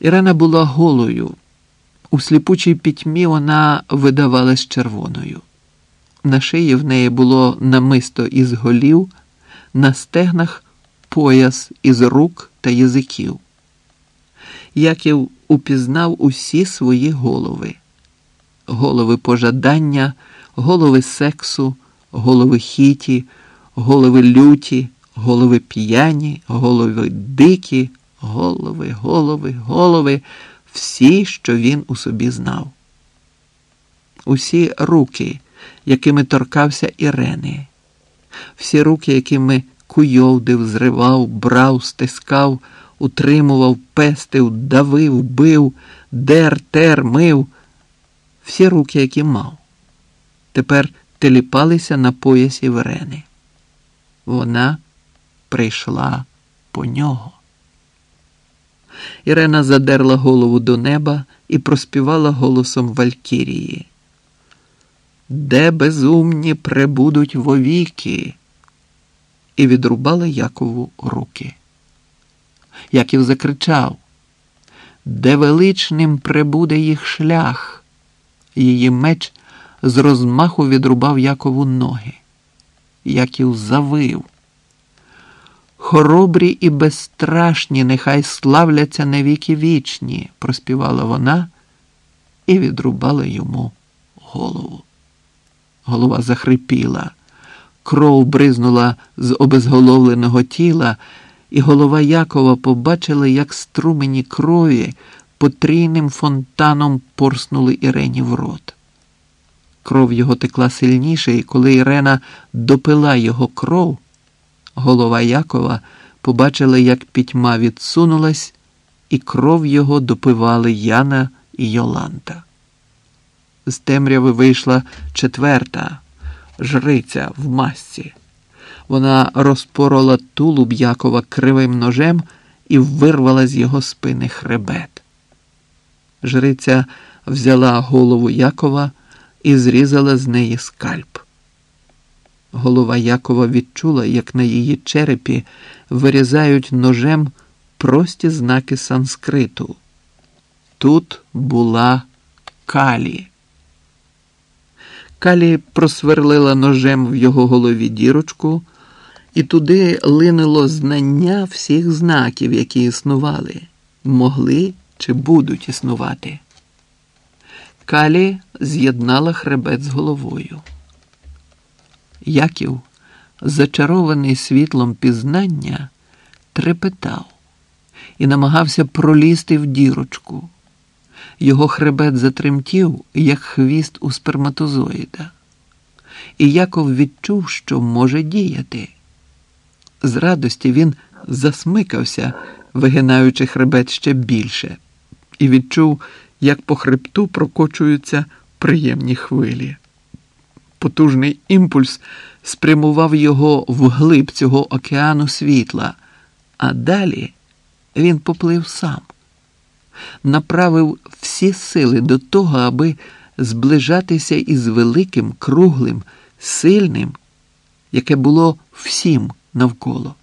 Ірена була голою. У сліпучій пітьмі вона видавалась червоною. На шиї в неї було намисто із голів, на стегнах пояс із рук та язиків. Яків упізнав усі свої голови: голови пожадання, голови сексу, голови хіті, голови люті, голови п'яні, голови дикі, голови, голови, голови, всі, що він у собі знав. Усі руки, якими торкався Ірени, всі руки, якими куйовдив, зривав, брав, стискав, утримував, пестив, давив, бив, дер, тер, мив, всі руки, які мав, тепер теліпалися на поясі Ірени. Вона прийшла по нього. Ірена задерла голову до неба і проспівала голосом Валькірії. Де безумні пребудуть вовіки, і відрубала Якову руки. Яків закричав, де величним прибуде їх шлях. Її меч з розмаху відрубав Якову ноги. Яків завив. Хоробрі і безстрашні, нехай славляться навіки вічні, проспівала вона і відрубала йому голову. Голова захрипіла, кров бризнула з обезголовленого тіла, і голова Якова побачила, як струмені крові потрійним фонтаном порснули Ірені в рот. Кров його текла сильніше, і коли Ірена допила його кров, голова Якова побачила, як пітьма відсунулась, і кров його допивали Яна і Йоланта. З темряви вийшла четверта жриця в масці. Вона розпорола тулуб Якова кривим ножем і вирвала з його спини хребет. Жриця взяла голову Якова і зрізала з неї скальп. Голова Якова відчула, як на її черепі вирізають ножем прості знаки санскриту. Тут була калі. Калі просверлила ножем в його голові дірочку, і туди линило знання всіх знаків, які існували, могли чи будуть існувати. Калі з'єднала хребет з головою. Яків, зачарований світлом пізнання, трепетав і намагався пролізти в дірочку. Його хребет затремтів, як хвіст у сперматозоїда. І Яков відчув, що може діяти. З радості він засмикався, вигинаючи хребет ще більше, і відчув, як по хребту прокочуються приємні хвилі. Потужний імпульс спрямував його вглиб цього океану світла, а далі він поплив сам направив всі сили до того, аби зближатися із великим, круглим, сильним, яке було всім навколо.